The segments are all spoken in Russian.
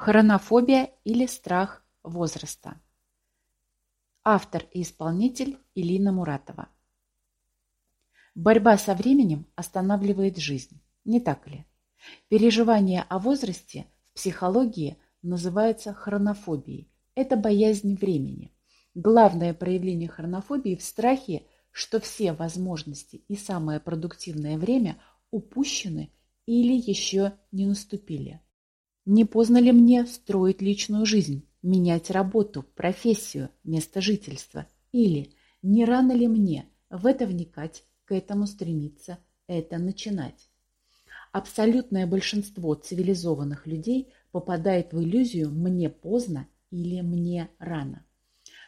Хронофобия или страх возраста. Автор и исполнитель Илина Муратова. Борьба со временем останавливает жизнь, не так ли? Переживание о возрасте в психологии называется хронофобией. Это боязнь времени. Главное проявление хронофобии в страхе, что все возможности и самое продуктивное время упущены или еще не наступили. Не поздно ли мне строить личную жизнь, менять работу, профессию, место жительства? Или не рано ли мне в это вникать, к этому стремиться, это начинать? Абсолютное большинство цивилизованных людей попадает в иллюзию «мне поздно» или «мне рано».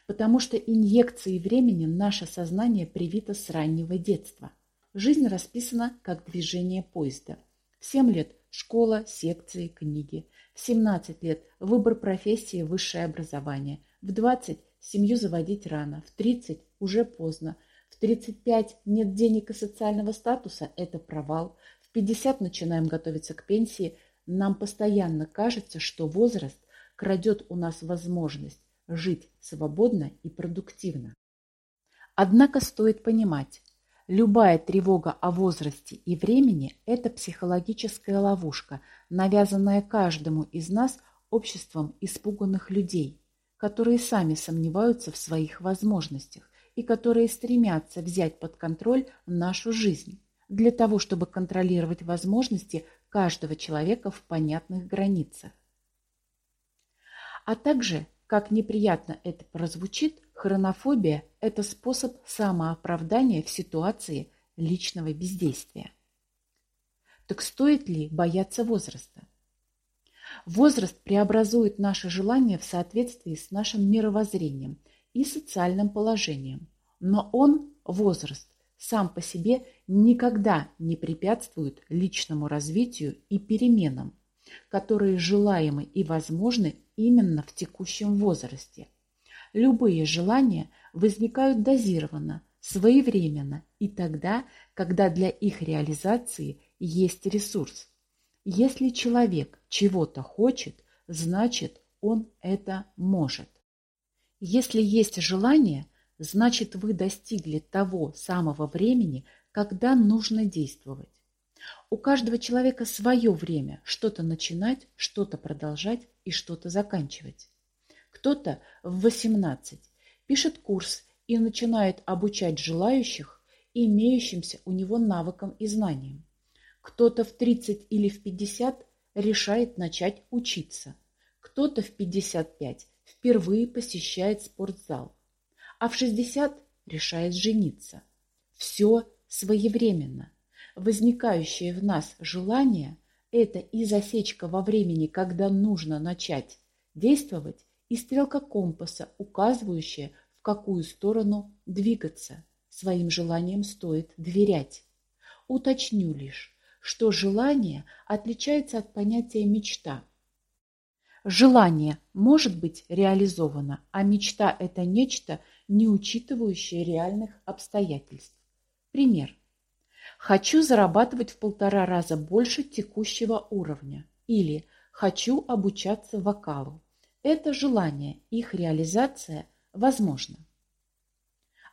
Потому что инъекции времени наше сознание привито с раннего детства. Жизнь расписана как движение поезда. В 7 лет Школа, секции, книги. В 17 лет выбор профессии, высшее образование. В 20 семью заводить рано. В 30 уже поздно. В 35 нет денег и социального статуса – это провал. В 50 начинаем готовиться к пенсии. Нам постоянно кажется, что возраст крадет у нас возможность жить свободно и продуктивно. Однако стоит понимать, Любая тревога о возрасте и времени – это психологическая ловушка, навязанная каждому из нас обществом испуганных людей, которые сами сомневаются в своих возможностях и которые стремятся взять под контроль нашу жизнь для того, чтобы контролировать возможности каждого человека в понятных границах. А также, как неприятно это прозвучит, Хронофобия – это способ самооправдания в ситуации личного бездействия. Так стоит ли бояться возраста? Возраст преобразует наши желания в соответствии с нашим мировоззрением и социальным положением. Но он, возраст, сам по себе никогда не препятствует личному развитию и переменам, которые желаемы и возможны именно в текущем возрасте – Любые желания возникают дозированно, своевременно и тогда, когда для их реализации есть ресурс. Если человек чего-то хочет, значит он это может. Если есть желание, значит вы достигли того самого времени, когда нужно действовать. У каждого человека свое время что-то начинать, что-то продолжать и что-то заканчивать. Кто-то в 18 пишет курс и начинает обучать желающих имеющимся у него навыкам и знаниям. Кто-то в 30 или в 50 решает начать учиться. Кто-то в 55 впервые посещает спортзал, а в 60 решает жениться. Все своевременно. Возникающее в нас желание – это и засечка во времени, когда нужно начать действовать, и стрелка компаса, указывающая, в какую сторону двигаться. Своим желанием стоит доверять. Уточню лишь, что желание отличается от понятия «мечта». Желание может быть реализовано, а мечта – это нечто, не учитывающее реальных обстоятельств. Пример. Хочу зарабатывать в полтора раза больше текущего уровня. Или хочу обучаться вокалу. Это желание, их реализация возможна.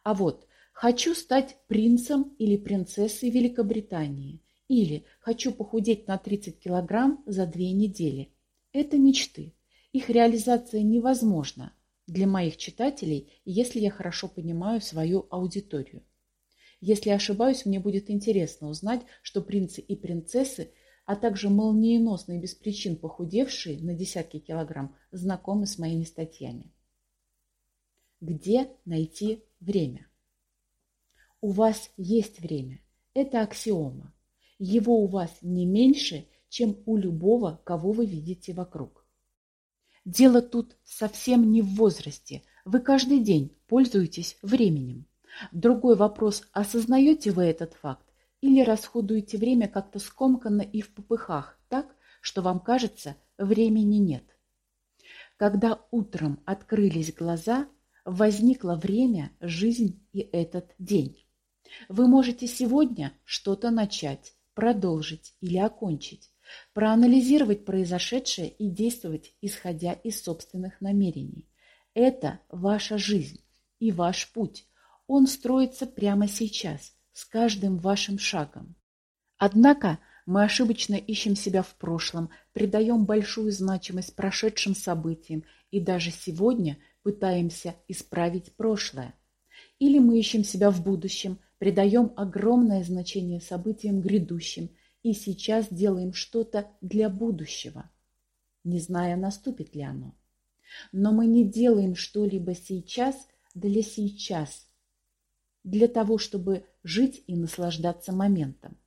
А вот «хочу стать принцем или принцессой Великобритании» или «хочу похудеть на 30 килограмм за две недели» – это мечты. Их реализация невозможна для моих читателей, если я хорошо понимаю свою аудиторию. Если ошибаюсь, мне будет интересно узнать, что принцы и принцессы а также молниеносно и без причин похудевшие на десятки килограмм, знакомы с моими статьями. Где найти время? У вас есть время. Это аксиома. Его у вас не меньше, чем у любого, кого вы видите вокруг. Дело тут совсем не в возрасте. Вы каждый день пользуетесь временем. Другой вопрос, осознаете вы этот факт или расходуете время как-то скомканно и в попыхах, так, что вам кажется, времени нет. Когда утром открылись глаза, возникло время, жизнь и этот день. Вы можете сегодня что-то начать, продолжить или окончить. проанализировать произошедшее и действовать, исходя из собственных намерений. Это ваша жизнь и ваш путь. Он строится прямо сейчас, с каждым вашим шагом. Однако мы ошибочно ищем себя в прошлом, придаем большую значимость прошедшим событиям и даже сегодня пытаемся исправить прошлое. Или мы ищем себя в будущем, придаем огромное значение событиям грядущим и сейчас делаем что-то для будущего, не зная, наступит ли оно. Но мы не делаем что-либо сейчас для сейчас, для того, чтобы жить и наслаждаться моментом.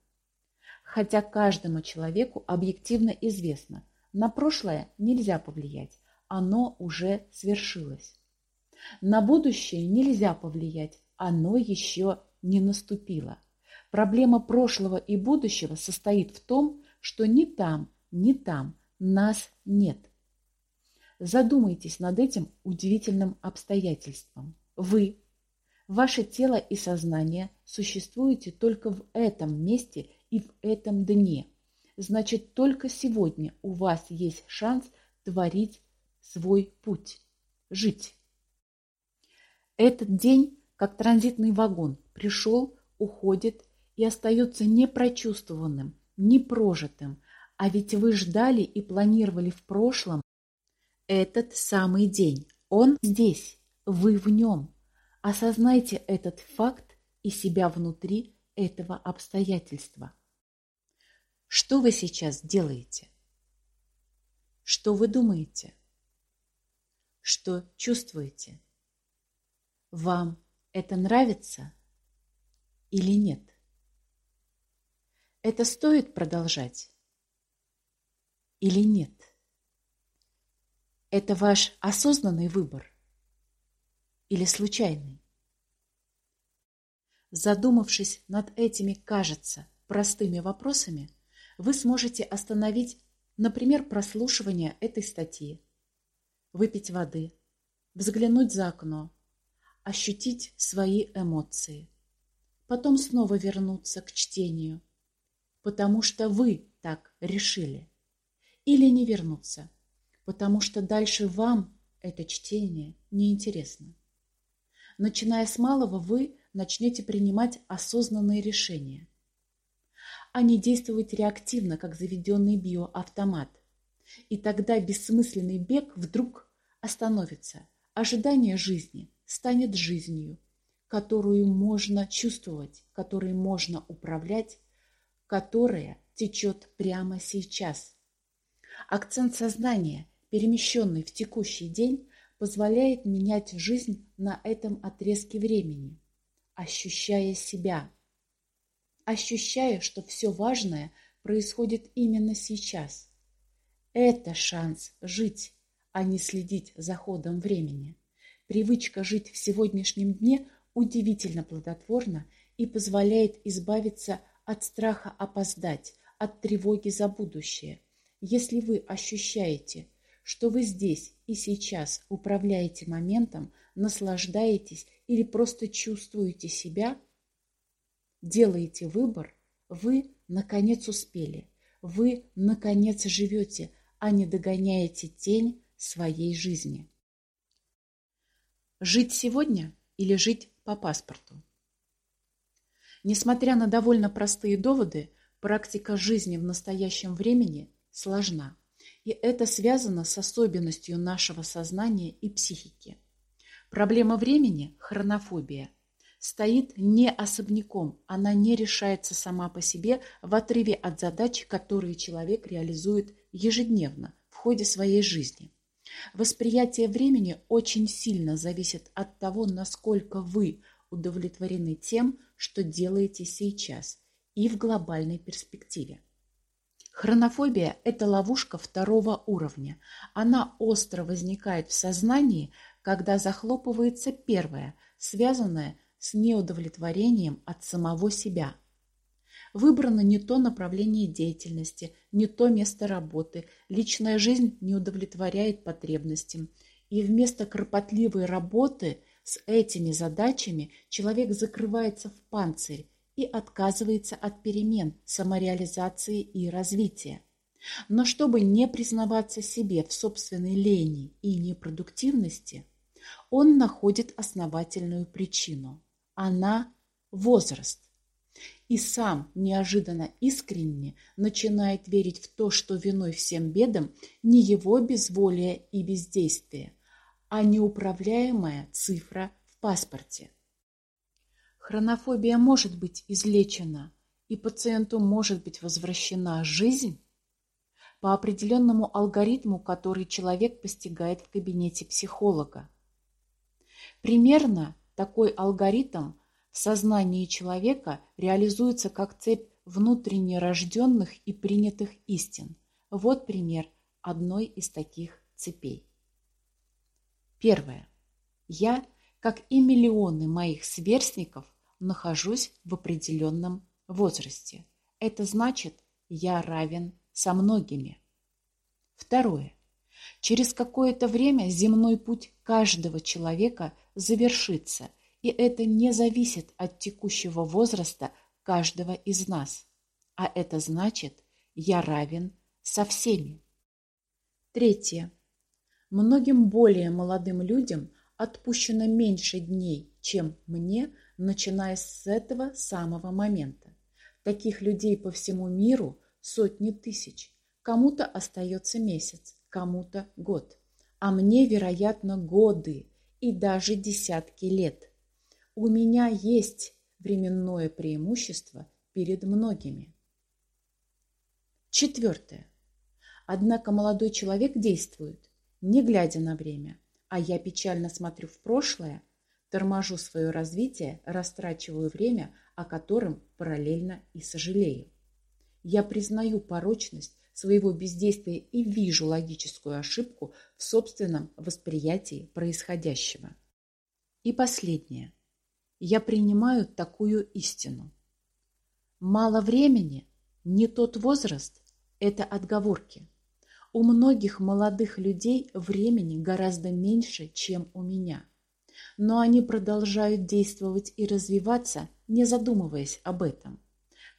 Хотя каждому человеку объективно известно, на прошлое нельзя повлиять, оно уже свершилось. На будущее нельзя повлиять, оно еще не наступило. Проблема прошлого и будущего состоит в том, что ни там, ни там нас нет. Задумайтесь над этим удивительным обстоятельством. Вы, ваше тело и сознание существуете только в этом месте и в этом дне. Значит, только сегодня у вас есть шанс творить свой путь, жить. Этот день, как транзитный вагон, пришел, уходит и остается непрочувствованным, непрожитым, а ведь вы ждали и планировали в прошлом этот самый день. Он здесь, вы в нем. Осознайте этот факт и себя внутри этого обстоятельства. Что вы сейчас делаете? Что вы думаете? Что чувствуете? Вам это нравится или нет? Это стоит продолжать или нет? Это ваш осознанный выбор или случайный? Задумавшись над этими, кажется, простыми вопросами, вы сможете остановить, например, прослушивание этой статьи, выпить воды, взглянуть за окно, ощутить свои эмоции, потом снова вернуться к чтению, потому что вы так решили, или не вернуться, потому что дальше вам это чтение неинтересно. Начиная с малого, вы начнете принимать осознанные решения, а не действовать реактивно, как заведенный биоавтомат. И тогда бессмысленный бег вдруг остановится. Ожидание жизни станет жизнью, которую можно чувствовать, которой можно управлять, которая течет прямо сейчас. Акцент сознания, перемещенный в текущий день, позволяет менять жизнь на этом отрезке времени, ощущая себя, ощущая, что все важное происходит именно сейчас. Это шанс жить, а не следить за ходом времени. Привычка жить в сегодняшнем дне удивительно плодотворна и позволяет избавиться от страха опоздать, от тревоги за будущее. Если вы ощущаете, что вы здесь и сейчас управляете моментом, наслаждаетесь или просто чувствуете себя, делаете выбор, вы, наконец, успели. Вы, наконец, живете, а не догоняете тень своей жизни. Жить сегодня или жить по паспорту? Несмотря на довольно простые доводы, практика жизни в настоящем времени сложна. И это связано с особенностью нашего сознания и психики. Проблема времени – хронофобия – стоит не особняком, она не решается сама по себе в отрыве от задач, которые человек реализует ежедневно в ходе своей жизни. Восприятие времени очень сильно зависит от того, насколько вы удовлетворены тем, что делаете сейчас и в глобальной перспективе. Хронофобия – это ловушка второго уровня. Она остро возникает в сознании, когда захлопывается первая, связанная с неудовлетворением от самого себя – Выбрано не то направление деятельности, не то место работы, личная жизнь не удовлетворяет потребностям. И вместо кропотливой работы с этими задачами человек закрывается в панцирь и отказывается от перемен, самореализации и развития. Но чтобы не признаваться себе в собственной лени и непродуктивности, он находит основательную причину. Она – возраст. И сам неожиданно искренне начинает верить в то, что виной всем бедам не его безволие и бездействие, а неуправляемая цифра в паспорте. Хронофобия может быть излечена, и пациенту может быть возвращена жизнь по определенному алгоритму, который человек постигает в кабинете психолога. Примерно такой алгоритм в сознании человека реализуется как цепь внутренне рожденных и принятых истин. Вот пример одной из таких цепей. Первое. Я, как и миллионы моих сверстников, нахожусь в определенном возрасте. Это значит, я равен со многими. Второе. Через какое-то время земной путь каждого человека завершится, и это не зависит от текущего возраста каждого из нас. А это значит, я равен со всеми. Третье. Многим более молодым людям отпущено меньше дней, чем мне, начиная с этого самого момента. Таких людей по всему миру сотни тысяч. Кому-то остается месяц, кому-то год. А мне, вероятно, годы и даже десятки лет. У меня есть временное преимущество перед многими. Четвертое. Однако молодой человек действует, не глядя на время, а я печально смотрю в прошлое, торможу свое развитие, растрачиваю время, о котором параллельно и сожалею. Я признаю порочность своего бездействия и вижу логическую ошибку в собственном восприятии происходящего. И последнее. Я принимаю такую истину. Мало времени, не тот возраст – это отговорки. У многих молодых людей времени гораздо меньше, чем у меня. Но они продолжают действовать и развиваться, не задумываясь об этом.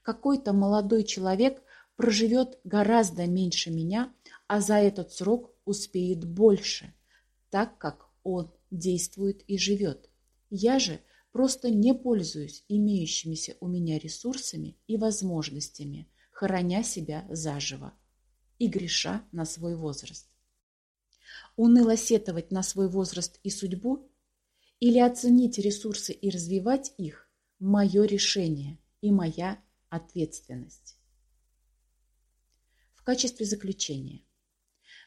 Какой-то молодой человек проживет гораздо меньше меня, а за этот срок успеет больше, так как он действует и живет. Я же просто не пользуюсь имеющимися у меня ресурсами и возможностями, хороня себя заживо и греша на свой возраст. Уныло сетовать на свой возраст и судьбу или оценить ресурсы и развивать их – мое решение и моя ответственность. В качестве заключения.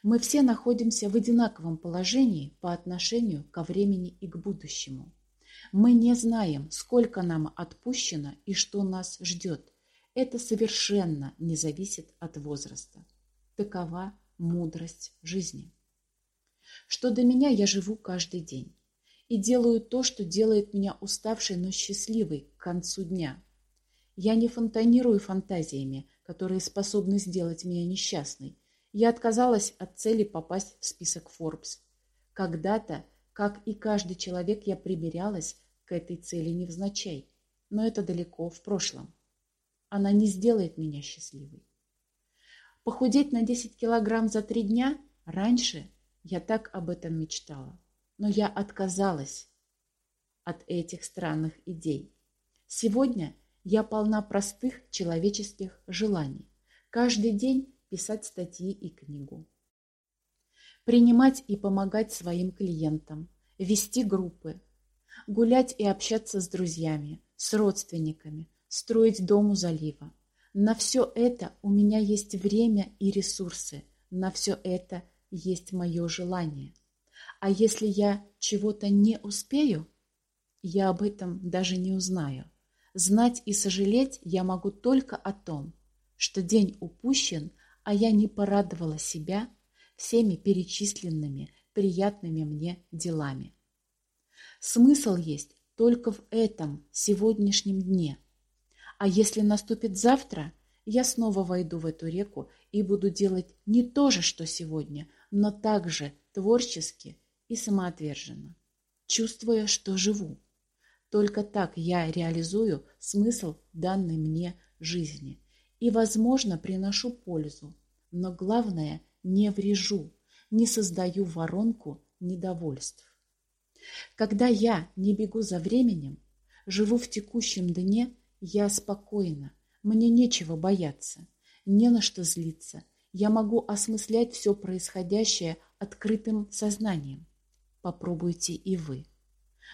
Мы все находимся в одинаковом положении по отношению ко времени и к будущему. Мы не знаем, сколько нам отпущено и что нас ждет. Это совершенно не зависит от возраста. Такова мудрость жизни. Что до меня, я живу каждый день и делаю то, что делает меня уставшей, но счастливой к концу дня. Я не фонтанирую фантазиями, которые способны сделать меня несчастной. Я отказалась от цели попасть в список Forbes. Когда-то, как и каждый человек, я примерялась к этой цели невзначай. Но это далеко в прошлом. Она не сделает меня счастливой. Похудеть на 10 килограмм за три дня? Раньше я так об этом мечтала. Но я отказалась от этих странных идей. Сегодня я полна простых человеческих желаний. Каждый день писать статьи и книгу. Принимать и помогать своим клиентам. Вести группы. Гулять и общаться с друзьями, с родственниками. Строить дом у залива. На все это у меня есть время и ресурсы. На все это есть мое желание. А если я чего-то не успею, я об этом даже не узнаю. Знать и сожалеть я могу только о том, что день упущен, а я не порадовала себя всеми перечисленными приятными мне делами. Смысл есть только в этом сегодняшнем дне. А если наступит завтра, я снова войду в эту реку и буду делать не то же, что сегодня, но также творчески и самоотверженно, чувствуя, что живу. Только так я реализую смысл данной мне жизни и, возможно, приношу пользу, но главное – не врежу, не создаю воронку недовольств. Когда я не бегу за временем, живу в текущем дне, я спокойна, мне нечего бояться, не на что злиться. Я могу осмыслять все происходящее открытым сознанием. Попробуйте и вы.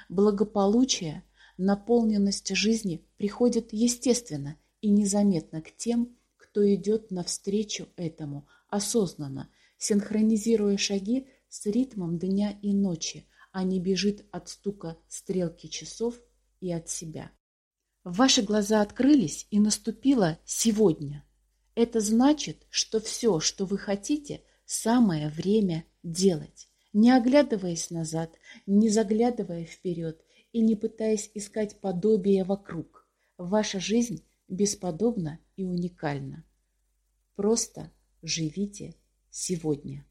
Благополучие, наполненность жизни приходит естественно и незаметно к тем, кто идет навстречу этому осознанно, синхронизируя шаги с ритмом дня и ночи, а не бежит от стука стрелки часов и от себя. Ваши глаза открылись, и наступило сегодня. Это значит, что все, что вы хотите, самое время делать, не оглядываясь назад, не заглядывая вперед и не пытаясь искать подобие вокруг. Ваша жизнь бесподобна и уникальна. Просто живите сегодня.